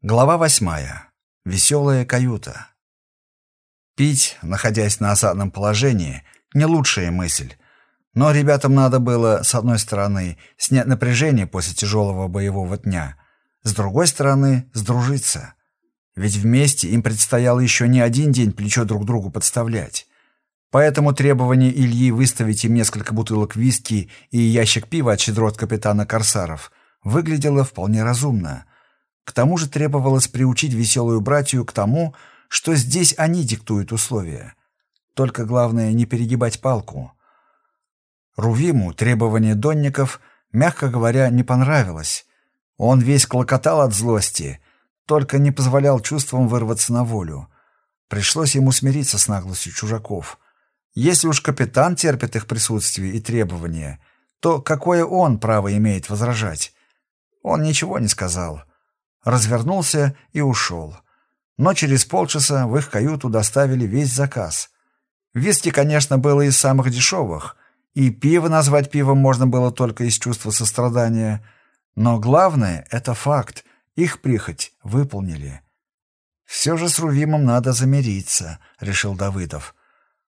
Глава восьмая. Веселая каюта. Пить, находясь на осадном положении, не лучшая мысль. Но ребятам надо было, с одной стороны, снять напряжение после тяжелого боевого дня, с другой стороны, сдружиться. Ведь вместе им предстояло еще не один день плечо друг другу подставлять. Поэтому требование Ильи выставить им несколько бутылок виски и ящик пива от щедрот капитана Корсаров выглядело вполне разумно – к тому же требовалось приучить веселую братью к тому, что здесь они диктуют условия. Только главное не перегибать палку. Рувиму требование донников, мягко говоря, не понравилось. Он весь клокотал от злости, только не позволял чувствам вырваться на волю. Пришлось ему смириться с наглостью чужаков. Если уж капитан терпит их присутствие и требования, то какое он право имеет возражать? Он ничего не сказал развернулся и ушел. Но через полчаса в их каюту доставили весь заказ. Виски, конечно, было из самых дешевых, и пиво назвать пивом можно было только из чувства сострадания. Но главное — это факт, их прихоть выполнили. «Все же с Рувимом надо замириться», — решил Давыдов.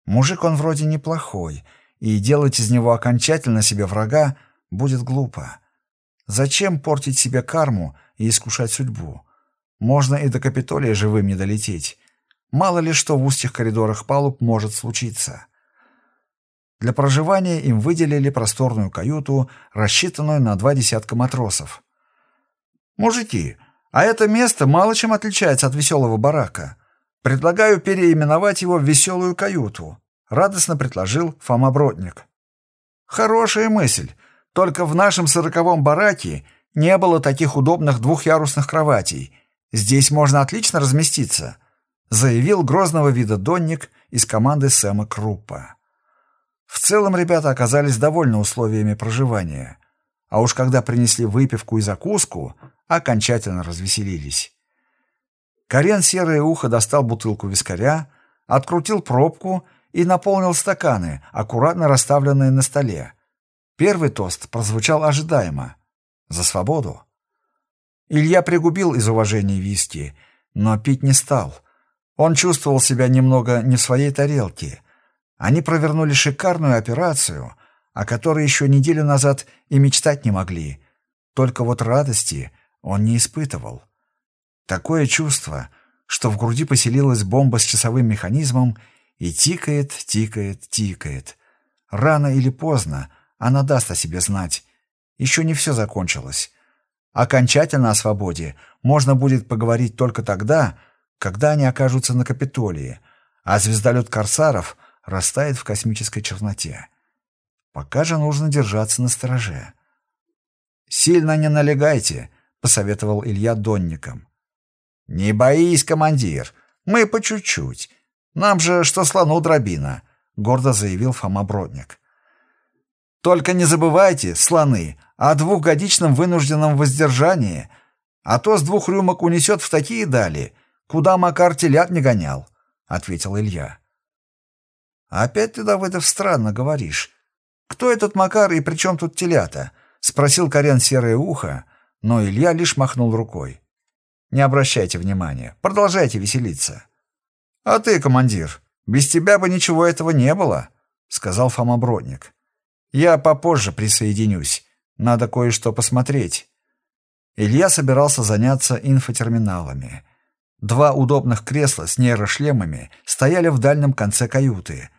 «Мужик он вроде неплохой, и делать из него окончательно себе врага будет глупо. Зачем портить себе карму и искушать судьбу? Можно и до Капитолия живым не долететь. Мало ли что в узких коридорах палуб может случиться. Для проживания им выделили просторную каюту, рассчитанную на два десятка матросов. «Мужики, а это место мало чем отличается от веселого барака. Предлагаю переименовать его в веселую каюту», — радостно предложил Фома Бродник. «Хорошая мысль. Только в нашем сороковом бараке не было таких удобных двухъярусных кроватей. Здесь можно отлично разместиться», — заявил грозного вида донник из команды Сэма Круппа. В целом ребята оказались довольны условиями проживания, а уж когда принесли выпивку и закуску, окончательно развеселились. Карен Серое Ухо достал бутылку вискаря, открутил пробку и наполнил стаканы, аккуратно расставленные на столе, Первый тост прозвучал ожидаемо. За свободу. Илья пригубил из уважения виски, но пить не стал. Он чувствовал себя немного не в своей тарелке. Они провернули шикарную операцию, о которой еще неделю назад и мечтать не могли. Только вот радости он не испытывал. Такое чувство, что в груди поселилась бомба с часовым механизмом и тикает, тикает, тикает. Рано или поздно — она даст о себе знать. Еще не все закончилось. Окончательно о свободе можно будет поговорить только тогда, когда они окажутся на Капитолии, а звездолет Корсаров растает в космической черноте. Пока же нужно держаться на стороже. «Сильно не налегайте», — посоветовал Илья донникам. «Не боись, командир, мы по чуть-чуть. Нам же что слону дробина», — гордо заявил Фома Бродник. Только не забывайте, слоны, о двухгодичном вынужденном воздержании, а то с двух рюмок унесет в такие дали, куда Макар телят не гонял», — ответил Илья. «Опять ты, Давыдов, странно говоришь. Кто этот Макар и при чем тут телята?» — спросил Карен серое ухо, но Илья лишь махнул рукой. «Не обращайте внимания, продолжайте веселиться». «А ты, командир, без тебя бы ничего этого не было», — сказал Фома Бродник. Я попозже присоединюсь. Надо кое-что посмотреть. Илья собирался заняться инфотерминалами. Два удобных кресла с нейрошлемами стояли в дальнем конце каюты.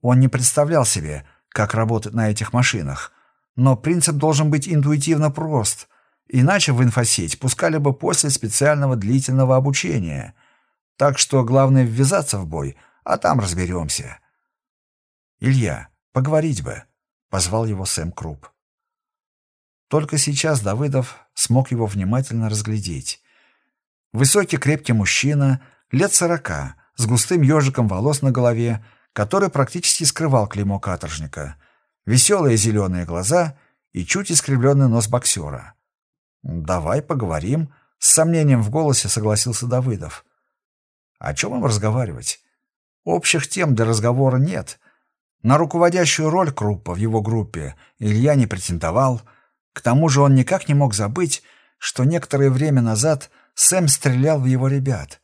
Он не представлял себе, как работать на этих машинах. Но принцип должен быть интуитивно прост. Иначе в инфосеть пускали бы после специального длительного обучения. Так что главное ввязаться в бой, а там разберемся. Илья, поговорить бы. — позвал его Сэм Круп. Только сейчас Давыдов смог его внимательно разглядеть. Высокий крепкий мужчина, лет сорока, с густым ежиком волос на голове, который практически скрывал клеймо каторжника, веселые зеленые глаза и чуть искривленный нос боксера. «Давай поговорим», — с сомнением в голосе согласился Давыдов. «О чем им разговаривать? Общих тем для разговора нет, на руководящую роль Круппа в его группе Илья не претендовал, к тому же он никак не мог забыть, что некоторое время назад Сэм стрелял в его ребят.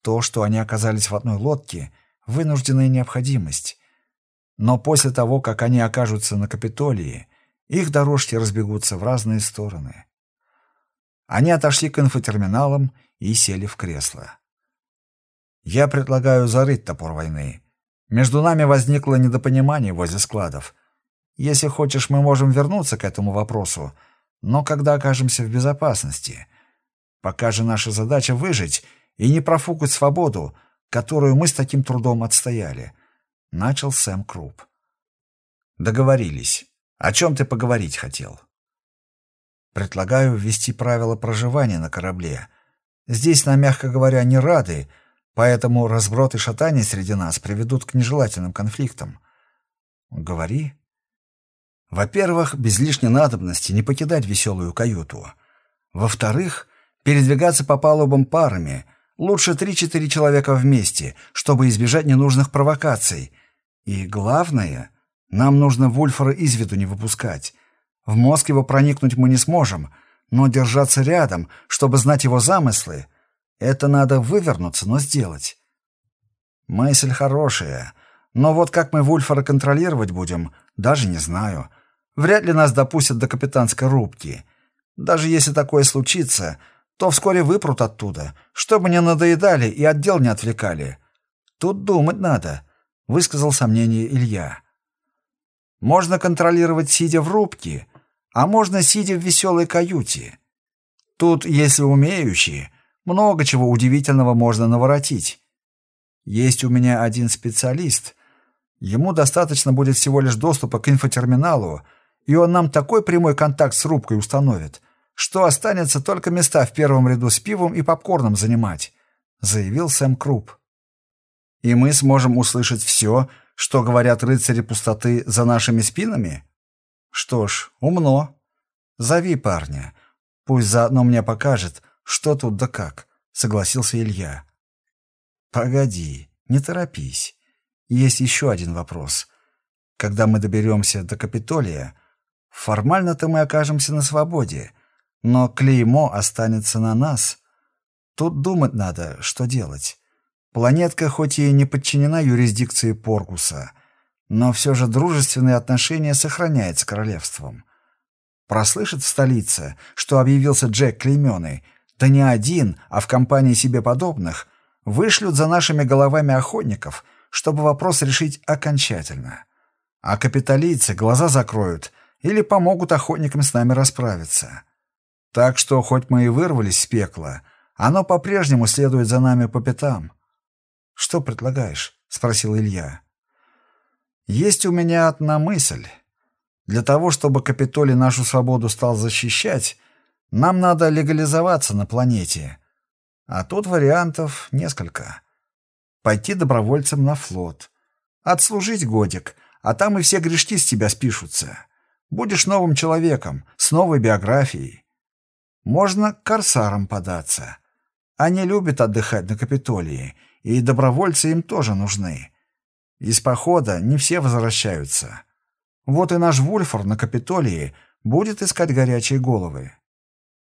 То, что они оказались в одной лодке — вынужденная необходимость. Но после того, как они окажутся на Капитолии, их дорожки разбегутся в разные стороны. Они отошли к инфотерминалам и сели в кресло. «Я предлагаю зарыть топор войны. Между нами возникло недопонимание возле складов. Если хочешь, мы можем вернуться к этому вопросу, но когда окажемся в безопасности. Пока же наша задача выжить и не профукать свободу, которую мы с таким трудом отстояли», — начал Сэм Круп. «Договорились. О чем ты поговорить хотел?» «Предлагаю ввести правила проживания на корабле. Здесь нам, мягко говоря, не рады, поэтому разброд и шатание среди нас приведут к нежелательным конфликтам». «Говори», во-первых, без лишней надобности не покидать веселую каюту. Во-вторых, передвигаться по палубам парами, лучше три-четыре человека вместе, чтобы избежать ненужных провокаций. И главное, нам нужно Вульфора из виду не выпускать. В мозг его проникнуть мы не сможем, но держаться рядом, чтобы знать его замыслы, это надо вывернуться, но сделать. Мысль хорошая, но вот как мы Вульфора контролировать будем, даже не знаю. Вряд ли нас допустят до капитанской рубки. Даже если такое случится, то вскоре выпрут оттуда, чтобы не надоедали и отдел не отвлекали. Тут думать надо, — высказал сомнение Илья. Можно контролировать, сидя в рубке, а можно, сидя в веселой каюте. Тут, если умеющие, много чего удивительного можно наворотить. Есть у меня один специалист. Ему достаточно будет всего лишь доступа к инфотерминалу, и он нам такой прямой контакт с рубкой установит, что останется только места в первом ряду с пивом и попкорном занимать», — заявил Сэм Круп. «И мы сможем услышать все, что говорят рыцари пустоты за нашими спинами? Что ж, умно. Зови парня. Пусть заодно мне покажет, что тут да как», — согласился Илья. «Погоди, не торопись. Есть еще один вопрос. Когда мы доберемся до Капитолия, Формально-то мы окажемся на свободе, но клеймо останется на нас. Тут думать надо, что делать. Планетка хоть и не подчинена юрисдикции Поркуса, но все же дружественные отношения сохраняет с королевством. Прослышит в столице, что объявился Джек Клейменый, да не один, а в компании себе подобных, вышлют за нашими головами охотников, чтобы вопрос решить окончательно. А капиталийцы глаза закроют — или помогут охотникам с нами расправиться. Так что, хоть мы и вырвались с пекла, оно по-прежнему следует за нами по пятам. «Что предлагаешь?» — спросил Илья. «Есть у меня одна мысль. Для того, чтобы Капитолий нашу свободу стал защищать, нам надо легализоваться на планете. А тут вариантов несколько. Пойти добровольцем на флот. Отслужить годик, а там и все грешки с тебя спишутся. Будешь новым человеком, с новой биографией. Можно к корсарам податься. Они любят отдыхать на Капитолии, и добровольцы им тоже нужны. Из похода не все возвращаются. Вот и наш Вульфор на Капитолии будет искать горячие головы.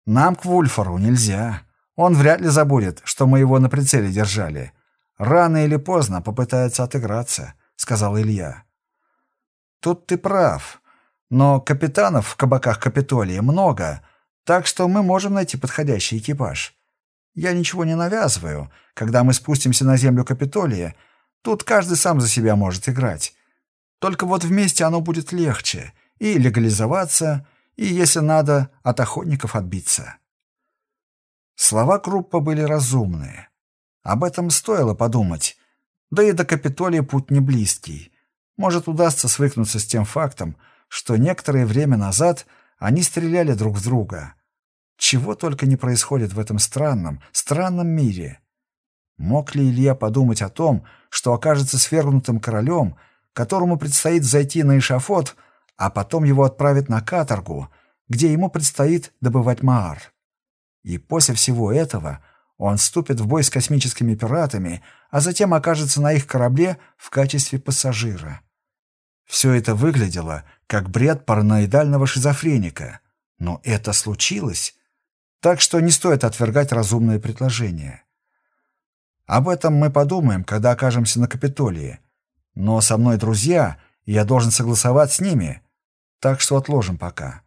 Нам к Вульфору нельзя. Он вряд ли забудет, что мы его на прицеле держали. Рано или поздно попытается отыграться, — сказал Илья. Тут ты прав. Но капитанов в кабаках Капитолия много, так что мы можем найти подходящий экипаж. Я ничего не навязываю. Когда мы спустимся на землю Капитолия, тут каждый сам за себя может играть. Только вот вместе оно будет легче. И легализоваться, и, если надо, от охотников отбиться. Слова Круппа были разумные. Об этом стоило подумать. Да и до Капитолия путь не близкий. Может, удастся свыкнуться с тем фактом, что некоторое время назад они стреляли друг в друга. Чего только не происходит в этом странном, странном мире. Мог ли Илья подумать о том, что окажется свергнутым королем, которому предстоит зайти на эшафот, а потом его отправят на каторгу, где ему предстоит добывать Маар? И после всего этого он вступит в бой с космическими пиратами, а затем окажется на их корабле в качестве пассажира. Все это выглядело как бред параноидального шизофреника. Но это случилось. Так что не стоит отвергать разумные предложения. Об этом мы подумаем, когда окажемся на Капитолии. Но со мной друзья, и я должен согласовать с ними. Так что отложим пока.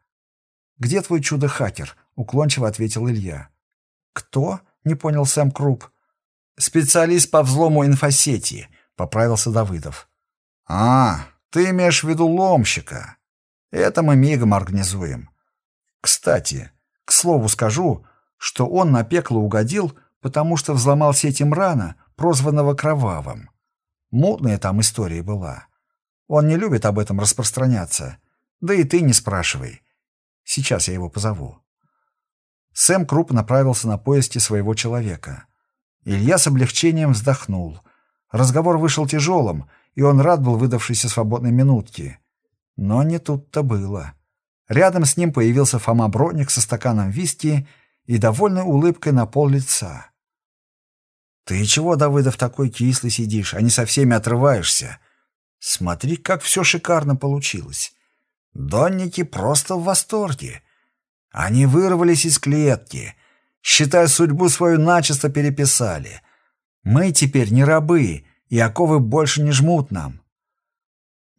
«Где твой чудо-хакер?» — уклончиво ответил Илья. «Кто?» — не понял Сэм Круп. «Специалист по взлому инфосети», — поправился Давыдов. «А, ты имеешь в виду ломщика. Это мы мигом организуем. Кстати, к слову скажу, что он на пекло угодил, потому что взломал сеть Имрана, прозванного Кровавым. Мутная там история была. Он не любит об этом распространяться. Да и ты не спрашивай. Сейчас я его позову. Сэм Круп направился на поиски своего человека. Илья с облегчением вздохнул. Разговор вышел тяжелым, и он рад был выдавшейся свободной минутке. Но не тут-то было. Рядом с ним появился Фома Бродник со стаканом виски и довольной улыбкой на пол лица. «Ты чего, Давыдов, такой кислый сидишь, а не со всеми отрываешься? Смотри, как все шикарно получилось. Донники просто в восторге. Они вырвались из клетки, считай, судьбу свою начисто переписали. Мы теперь не рабы, и оковы больше не жмут нам.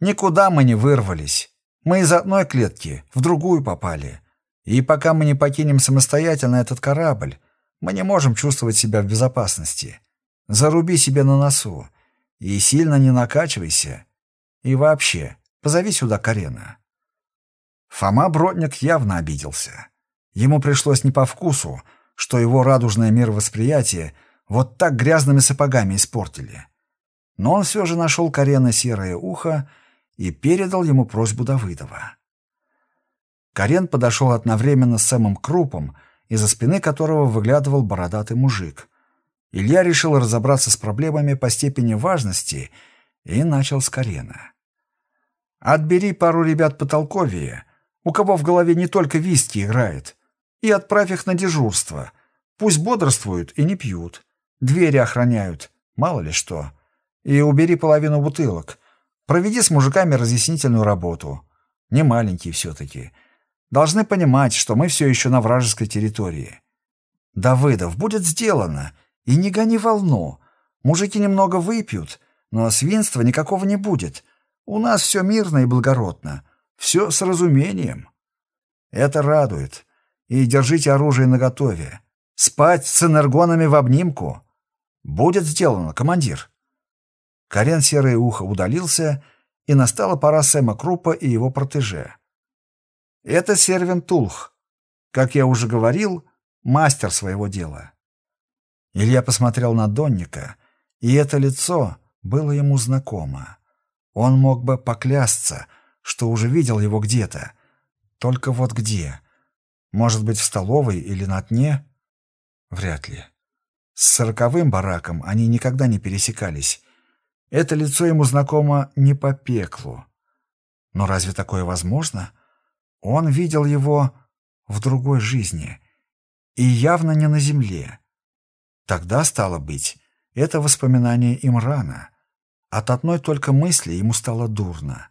Никуда мы не вырвались. Мы из одной клетки в другую попали. И пока мы не покинем самостоятельно этот корабль, мы не можем чувствовать себя в безопасности. Заруби себе на носу. И сильно не накачивайся. И вообще, позови сюда Карена. Фома Бродник явно обиделся. Ему пришлось не по вкусу, что его радужное мировосприятие вот так грязными сапогами испортили. Но он все же нашел Карена серое ухо и передал ему просьбу Давыдова. Карен подошел одновременно с Сэмом Крупом, из-за спины которого выглядывал бородатый мужик. Илья решил разобраться с проблемами по степени важности и начал с Карена. «Отбери пару ребят потолковее, у кого в голове не только виски играет, и отправь их на дежурство. Пусть бодрствуют и не пьют. Двери охраняют, мало ли что. И убери половину бутылок. Проведи с мужиками разъяснительную работу. Не маленькие все-таки. Должны понимать, что мы все еще на вражеской территории. Давыдов, будет сделано. И не гони волну. Мужики немного выпьют, но свинства никакого не будет. У нас все мирно и благородно. Все с разумением. Это радует. И держите оружие наготове. Спать с энергонами в обнимку. Будет сделано, командир. Карен Серое Ухо удалился, и настала пора Сэма Крупа и его протеже. Это Сервин Тулх. Как я уже говорил, мастер своего дела. Илья посмотрел на Донника, и это лицо было ему знакомо. Он мог бы поклясться — что уже видел его где-то. Только вот где? Может быть, в столовой или на дне? Вряд ли. С сороковым бараком они никогда не пересекались. Это лицо ему знакомо не по пеклу. Но разве такое возможно? Он видел его в другой жизни. И явно не на земле. Тогда, стало быть, это воспоминание Имрана. От одной только мысли ему стало дурно.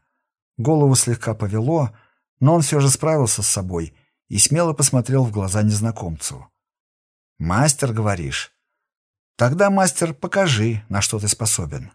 Голову слегка повело, но он все же справился с собой и смело посмотрел в глаза незнакомцу. «Мастер, говоришь? Тогда, мастер, покажи, на что ты способен».